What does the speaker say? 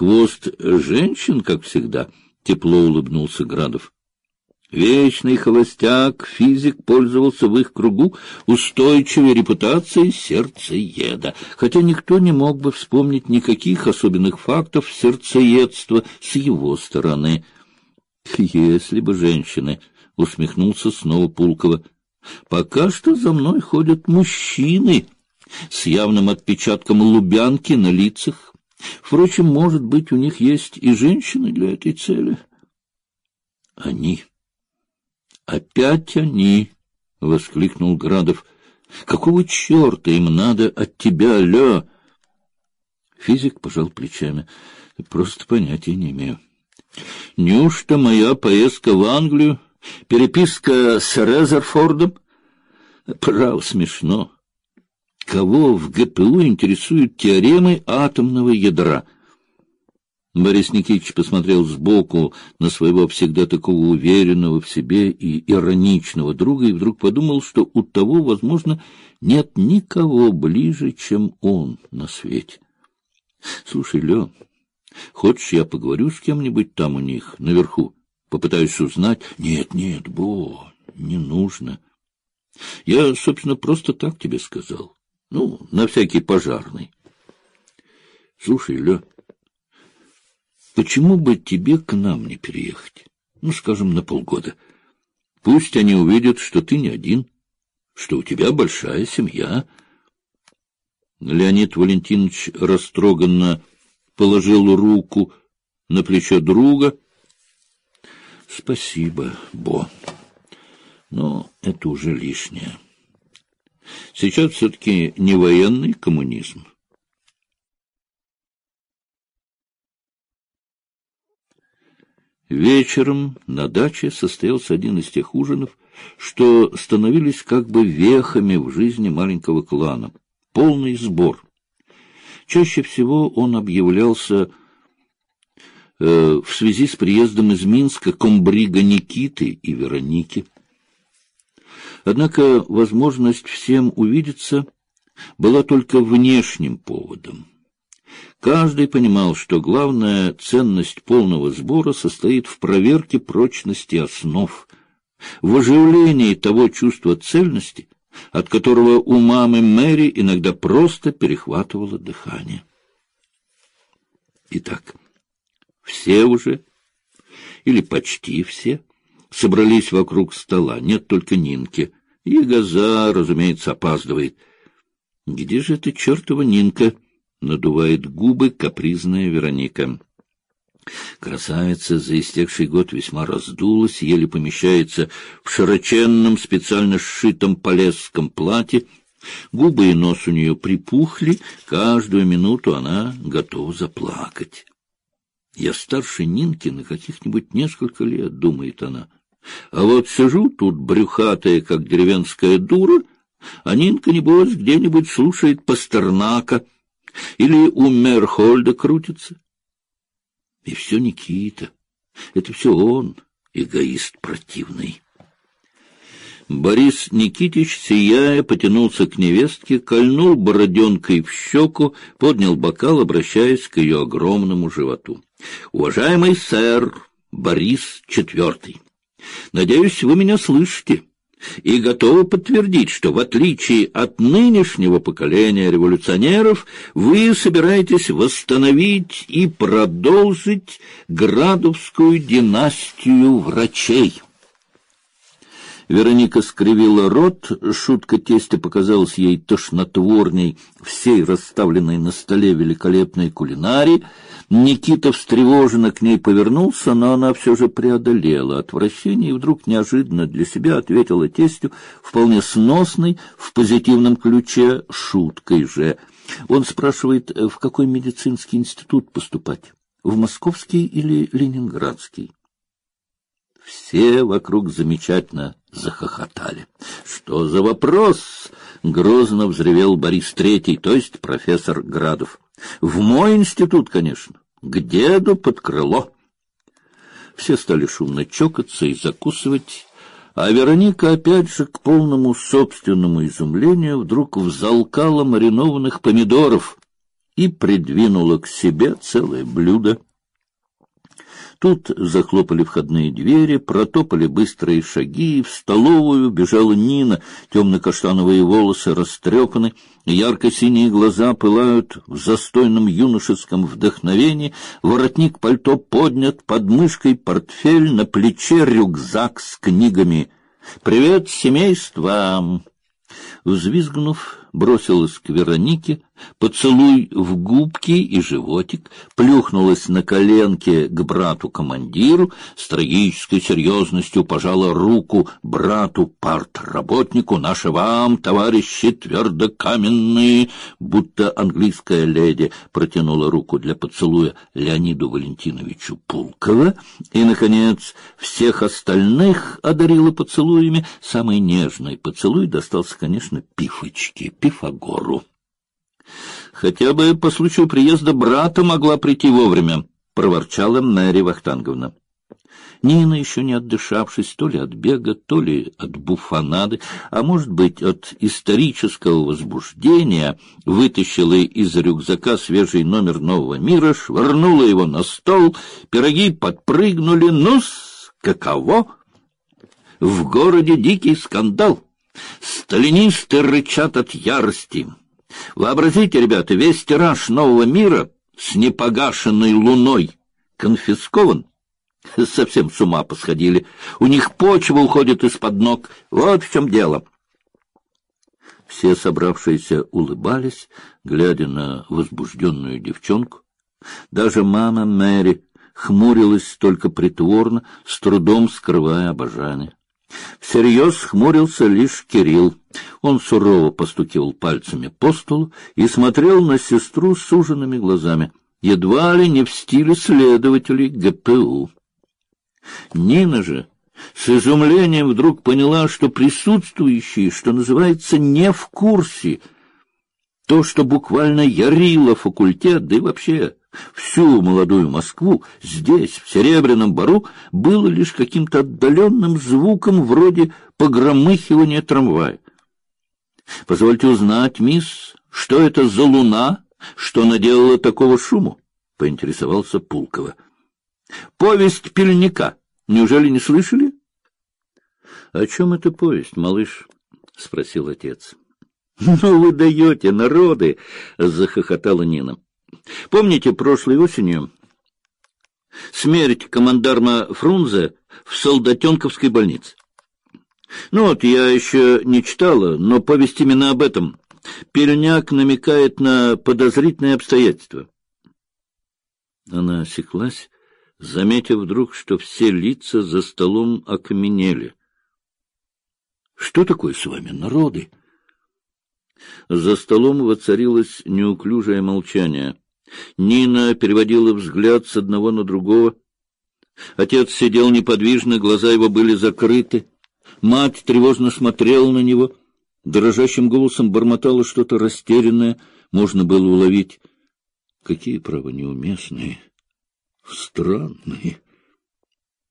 хвост женщин, как всегда, — тепло улыбнулся Градов. Вечный холостяк, физик, пользовался в их кругу устойчивой репутацией сердцееда, хотя никто не мог бы вспомнить никаких особенных фактов сердцеедства с его стороны. «Если бы женщины», — усмехнулся снова Пулкова, — «пока что за мной ходят мужчины с явным отпечатком лубянки на лицах. Впрочем, может быть, у них есть и женщины для этой цели». «Они», Опять они! — воскликнул Градов. — Какого черта им надо от тебя, Лё? Физик пожал плечами. — Просто понятия не имею. — Неужто моя поездка в Англию, переписка с Резерфордом? Право смешно. Кого в ГПУ интересуют теоремы атомного ядра — Борис Никитич посмотрел сбоку на своего всегда такого уверенного в себе и ироничного друга и вдруг подумал, что у того, возможно, нет никого ближе, чем он на свете. — Слушай, Лё, хочешь, я поговорю с кем-нибудь там у них, наверху? Попытаюсь узнать? — Нет, нет, Бо, не нужно. Я, собственно, просто так тебе сказал. Ну, на всякий пожарный. — Слушай, Лё, Почему бы тебе к нам не переехать? Ну, скажем, на полгода. Пусть они увидят, что ты не один, что у тебя большая семья. Леонид Валентинович растроганно положил руку на плечо друга. — Спасибо, Бо. Но это уже лишнее. Сейчас все-таки не военный коммунизм. Вечером на даче состоялся один из тех ужинов, что становились как бы вехами в жизни маленького клана. Полный сбор. Чаще всего он объявлялся э, в связи с приездом из Минска комбрига Никиты и Вероники. Однако возможность всем увидеться была только внешним поводом. Каждый понимал, что главная ценность полного сбора состоит в проверке прочности основ, в оживлении того чувства цельности, от которого у мамы Мэри иногда просто перехватывало дыхание. Итак, все уже, или почти все, собрались вокруг стола, нет только Нинки. И Газа, разумеется, опаздывает. Где же эта чертова Нинка? — надувает губы капризная Вероника. Красавица за истекший год весьма раздулась, еле помещается в широченном, специально сшитом полесском платье. Губы и нос у нее припухли, каждую минуту она готова заплакать. Я старше Нинки на каких-нибудь несколько лет, думает она. А вот сижу тут брюхатая, как деревенская дура, а Нинка, небось, где-нибудь слушает Пастернака — или у Мерхольда крутится. И все Никита. Это все он, эгоист противный. Борис Никитич, сияя, потянулся к невестке, кольнул бороденкой в щеку, поднял бокал, обращаясь к ее огромному животу. — Уважаемый сэр Борис Четвертый, надеюсь, вы меня слышите и готовы подтвердить, что в отличие от нынешнего поколения революционеров вы собираетесь восстановить и продолжить градовскую династию врачей. Вероника скривила рот, шутка тестя показалась ей тошнотворней всей расставленной на столе великолепной кулинарии. Никита встревоженно к ней повернулся, но она все же преодолела отвращение и вдруг неожиданно для себя ответила тестю вполне сносной, в позитивном ключе, шуткой же. Он спрашивает, в какой медицинский институт поступать, в московский или ленинградский? Все вокруг замечательно захохотали. «Что за вопрос?» — грозно взревел Борис Третий, то есть профессор Градов. «В мой институт, конечно. К деду под крыло». Все стали шумно чокаться и закусывать, а Вероника опять же к полному собственному изумлению вдруг взалкала маринованных помидоров и придвинула к себе целое блюдо. Тут захлопали входные двери, протопали быстрые шаги, в столовую бежала Нина, темно-каштановые волосы растрепаны, ярко-синие глаза пылают в застойном юношеском вдохновении, воротник пальто поднят, под мышкой портфель, на плече рюкзак с книгами. «Привет, семейство!» Взвизгнув, бросилась к Веронике, поцелуй в губки и животик, плюхнулась на коленке к брату-командиру, с трагической серьезностью пожала руку брату-партработнику, «Наши вам, товарищи твердокаменные!» Будто английская леди протянула руку для поцелуя Леониду Валентиновичу Пулкова и, наконец, всех остальных одарила поцелуями. Самый нежный поцелуй достался, конечно, Пифочке, Пифагору. Хотя бы по случаю приезда брата могла прийти вовремя, проворчала Мэри Вахтанговна. Нина, еще не отдышавшись то ли от бега, то ли от буфанады, а может быть от исторического возбуждения, вытащила из рюкзака свежий номер «Нового мира», швырнула его на стол, пироги подпрыгнули. Ну-с, каково? В городе дикий скандал. Сталинисты рычат от ярости. Вообразите, ребята, весь тираж нового мира с непогашенной луной конфискован. Совсем с ума посходили. У них почва уходит из-под ног. Вот в чем дело. Все собравшиеся улыбались, глядя на возбужденную девчонку. Даже мама Мэри хмурилась только притворно, с трудом скрывая обожание. Всерьез хмурился лишь Кирилл. Он сурово постукивал пальцами по столу и смотрел на сестру с суженными глазами, едва ли не в стиле следователей ГПУ. Нина же с изумлением вдруг поняла, что присутствующие, что называется, не в курсе. То, что буквально ярило факультет, да и вообще всю молодую Москву здесь, в Серебряном Бару, было лишь каким-то отдаленным звуком вроде погромыхивания трамвая. Позвольте узнать, мисс, что это за луна, что наделала такого шуму? поинтересовался Пулкова. Повесть пельника. Неужели не слышали? О чем эта повесть, малыш? спросил отец. Ну вы даете, народы, захохотала Нина. Помните прошлой осенью смерть командарма Фрунзе в Солдатенковской больнице? Ну вот, я еще не читала, но повесть именно об этом. Пельняк намекает на подозрительные обстоятельства. Она осеклась, заметив вдруг, что все лица за столом окаменели. — Что такое с вами, народы? За столом воцарилось неуклюжее молчание. Нина переводила взгляд с одного на другого. Отец сидел неподвижно, глаза его были закрыты. Мать тревожно смотрела на него, дрожащим голосом бормотала что-то растерянное, можно было уловить. Какие, право, неуместные, странные.